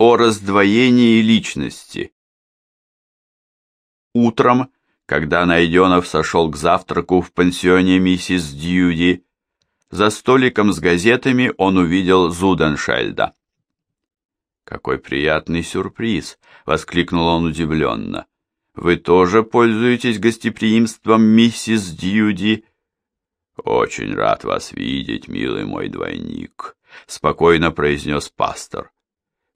о раздвоении личности. Утром, когда Найденов сошел к завтраку в пансионе миссис Дьюди, за столиком с газетами он увидел Зуденшельда. «Какой приятный сюрприз!» — воскликнул он удивленно. «Вы тоже пользуетесь гостеприимством миссис Дьюди?» «Очень рад вас видеть, милый мой двойник», — спокойно произнес пастор.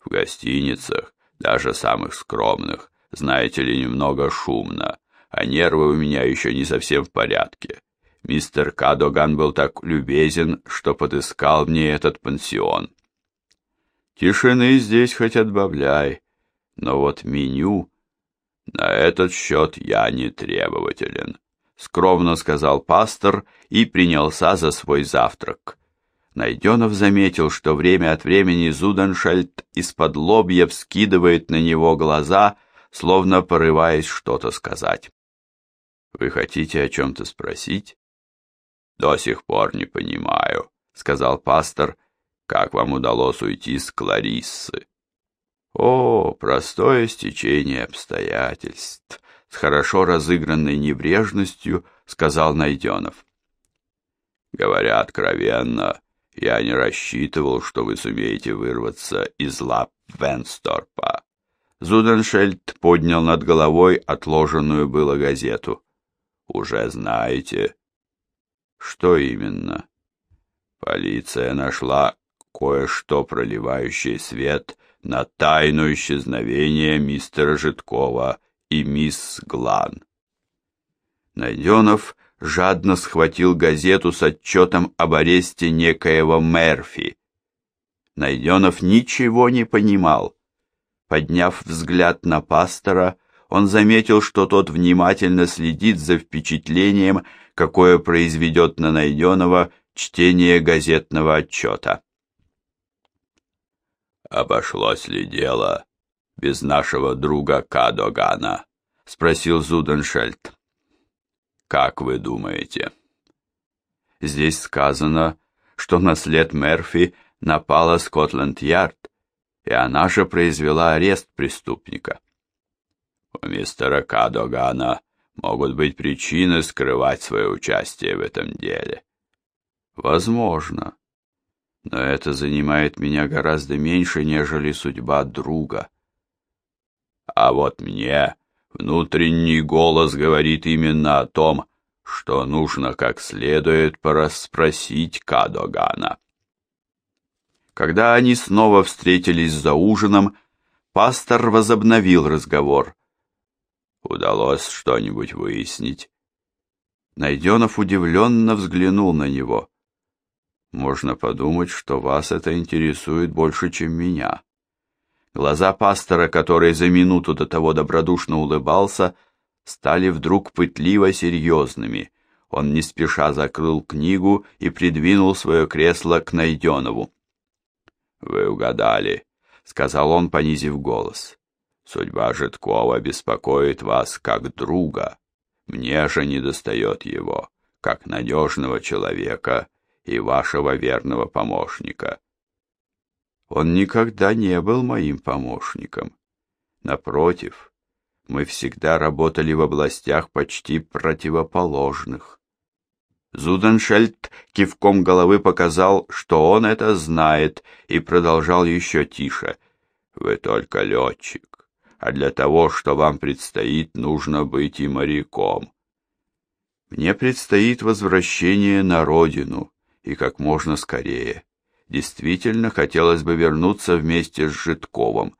«В гостиницах, даже самых скромных, знаете ли, немного шумно, а нервы у меня еще не совсем в порядке. Мистер Кадоган был так любезен, что подыскал мне этот пансион. Тишины здесь хоть отбавляй, но вот меню... На этот счет я не требователен, скромно сказал пастор и принялся за свой завтрак. Найденов заметил, что время от времени Зуденшельд из-под лобья вскидывает на него глаза, словно порываясь что-то сказать. «Вы хотите о чем-то спросить?» «До сих пор не понимаю», — сказал пастор, — «как вам удалось уйти с Клариссы?» «О, простое стечение обстоятельств», — с хорошо разыгранной небрежностью сказал Найденов. «Говоря откровенно, я не рассчитывал, что вы сумеете вырваться из лап Венсторпа». Зуденшельд поднял над головой отложенную было газету. «Уже знаете, что именно? Полиция нашла кое-что, проливающее свет на тайну исчезновения мистера Житкова и мисс Глан. Найденов жадно схватил газету с отчетом об аресте некоего Мерфи. Найденов ничего не понимал. Подняв взгляд на пастора, он заметил, что тот внимательно следит за впечатлением, какое произведет на Найденова чтение газетного отчета. «Обошлось ли дело без нашего друга Кадогана?» — спросил Зуденшельд. «Как вы думаете?» Здесь сказано, что на след Мерфи напала Скотланд-Ярд, и она же произвела арест преступника. У мистера Кадогана могут быть причины скрывать свое участие в этом деле. Возможно. Но это занимает меня гораздо меньше, нежели судьба друга. А вот мне внутренний голос говорит именно о том, что нужно как следует порасспросить Кадогана. Когда они снова встретились за ужином, пастор возобновил разговор. Удалось что-нибудь выяснить? Найденов удивленно взглянул на него. Можно подумать, что вас это интересует больше, чем меня. Глаза пастора, который за минуту до того добродушно улыбался, стали вдруг пытливо серьезными. Он не спеша закрыл книгу и придвинул свое кресло к Найденову. «Вы угадали», — сказал он, понизив голос. Судьба Житкова беспокоит вас как друга. Мне же недостает его, как надежного человека и вашего верного помощника. Он никогда не был моим помощником. Напротив, мы всегда работали в областях почти противоположных. Зуденшельд кивком головы показал, что он это знает, и продолжал еще тише. «Вы только летчик а для того, что вам предстоит, нужно быть и моряком. Мне предстоит возвращение на родину, и как можно скорее. Действительно, хотелось бы вернуться вместе с Житковым.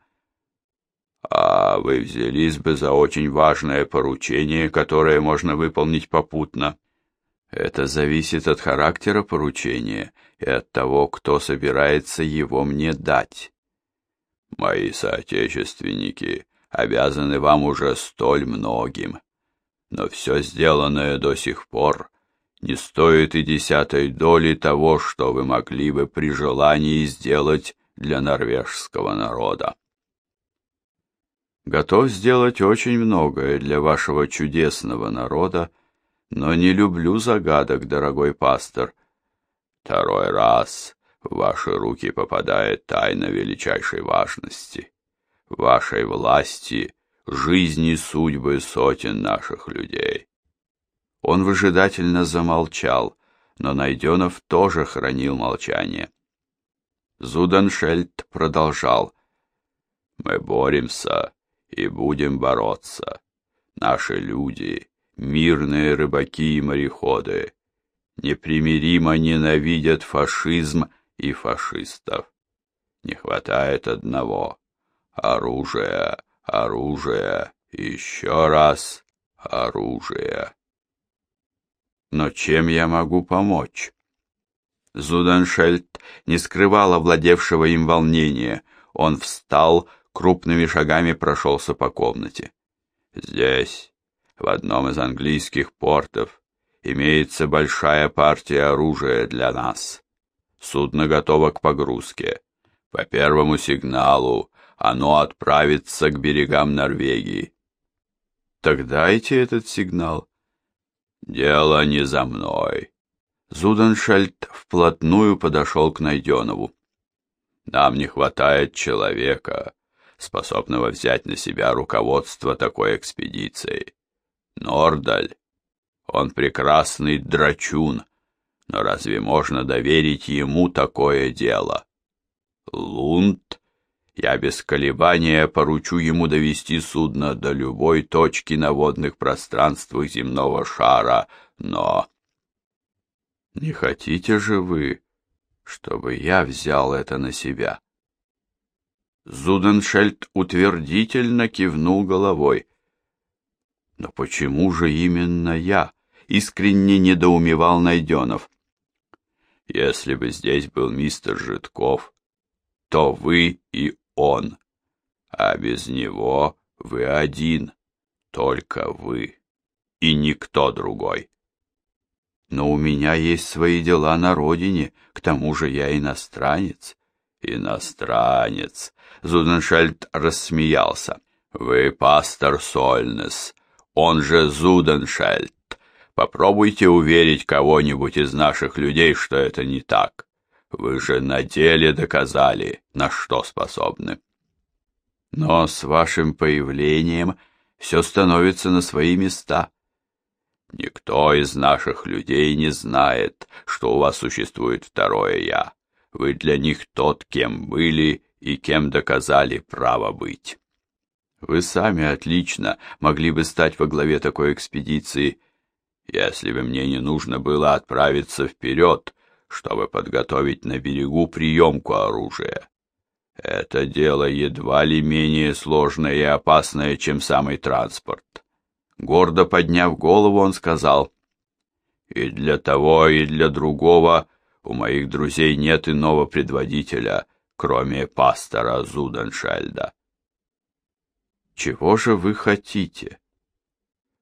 А вы взялись бы за очень важное поручение, которое можно выполнить попутно. Это зависит от характера поручения и от того, кто собирается его мне дать. Мои соотечественники обязаны вам уже столь многим. Но все сделанное до сих пор не стоит и десятой доли того, что вы могли бы при желании сделать для норвежского народа. Готов сделать очень многое для вашего чудесного народа, но не люблю загадок, дорогой пастор. Второй раз в ваши руки попадает тайна величайшей важности. вашей власти жизни судьбы сотен наших людей. Он выжидательно замолчал, но Найденов тоже хранил молчание. Зуденшельд продолжал. «Мы боремся и будем бороться. Наши люди, мирные рыбаки и мореходы, непримиримо ненавидят фашизм и фашистов. Не хватает одного — оружия, оружия, еще раз оружия. Но чем я могу помочь? Зуденшельд не скрывал овладевшего им волнения. Он встал, крупными шагами прошелся по комнате. Здесь, в одном из английских портов, имеется большая партия оружия для нас. Судно готово к погрузке. По первому сигналу оно отправится к берегам Норвегии. Так дайте этот сигнал. Дело не за мной. Зуденшельд вплотную подошел к Найденову. Нам не хватает человека, способного взять на себя руководство такой экспедицией. Нордаль, он прекрасный драчун, но разве можно доверить ему такое дело? Лунд, я без колебания поручу ему довести судно до любой точки на водных пространствах земного шара, но... Не хотите же вы, чтобы я взял это на себя? Зуденшельд утвердительно кивнул головой. Но почему же именно я? Искренне недоумевал Найденов. Если бы здесь был мистер Житков, то вы и он, а без него вы один, только вы и никто другой. Но у меня есть свои дела на родине, к тому же я иностранец. Иностранец. Зуденшельд рассмеялся. Вы пастор Сольнес, он же Зуденшельд. Попробуйте уверить кого-нибудь из наших людей, что это не так. Вы же на деле доказали, на что способны. Но с вашим появлением все становится на свои места. Никто из наших людей не знает, что у вас существует второе «я». Вы для них тот, кем были и кем доказали право быть. Вы сами отлично могли бы стать во главе такой экспедиции, если бы мне не нужно было отправиться вперед, чтобы подготовить на берегу приемку оружия. Это дело едва ли менее сложное и опасное, чем самый транспорт. Гордо подняв голову, он сказал, «И для того, и для другого у моих друзей нет иного предводителя, кроме пастора Зуденшельда». «Чего же вы хотите?»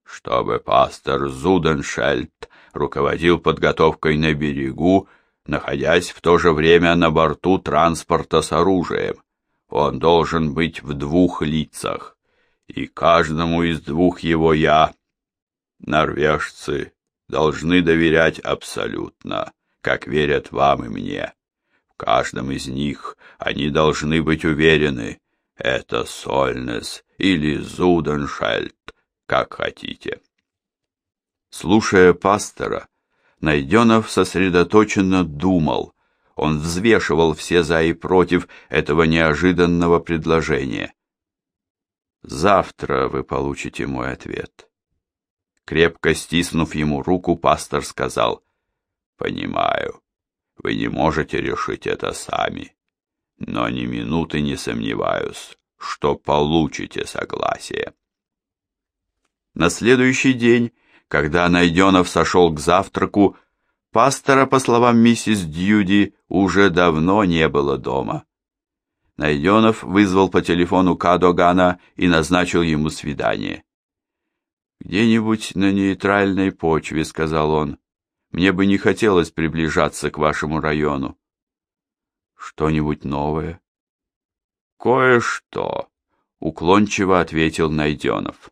«Чтобы пастор Зуденшельд руководил подготовкой на берегу, находясь в то же время на борту транспорта с оружием. Он должен быть в двух лицах и каждому из двух его «я» норвежцы должны доверять абсолютно, как верят вам и мне. В каждом из них они должны быть уверены, это Сольнес или Зуденшельд, как хотите. Слушая пастора, Найденов сосредоточенно думал, он взвешивал все за и против этого неожиданного предложения. Завтра вы получите мой ответ. Крепко стиснув ему руку, пастор сказал, «Понимаю, вы не можете решить это сами, но ни минуты не сомневаюсь, что получите согласие». На следующий день, когда Найденов сошел к завтраку, пастора, по словам миссис Дьюди, уже давно не было дома. Найденов вызвал по телефону Кадогана и назначил ему свидание. «Где-нибудь на нейтральной почве», — сказал он. «Мне бы не хотелось приближаться к вашему району». «Что-нибудь новое?» «Кое-что», — уклончиво ответил Найденов.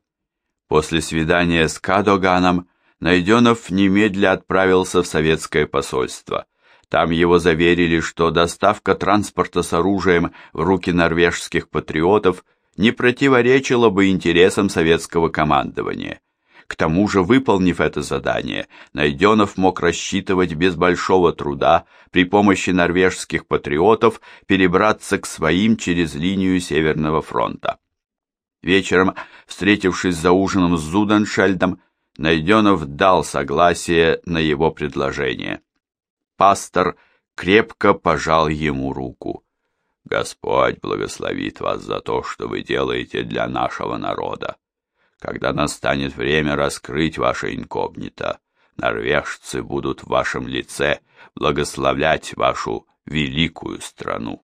После свидания с Кадоганом Найденов немедля отправился в советское посольство. Там его заверили, что доставка транспорта с оружием в руки норвежских патриотов не противоречило бы интересам советского командования. К тому же, выполнив это задание, Найденов мог рассчитывать без большого труда при помощи норвежских патриотов перебраться к своим через линию Северного фронта. Вечером, встретившись за ужином с Зуденшельдом, Найденов дал согласие на его предложение. Пастор крепко пожал ему руку. Господь благословит вас за то, что вы делаете для нашего народа. Когда настанет время раскрыть ваше инкогнито, норвежцы будут в вашем лице благословлять вашу великую страну.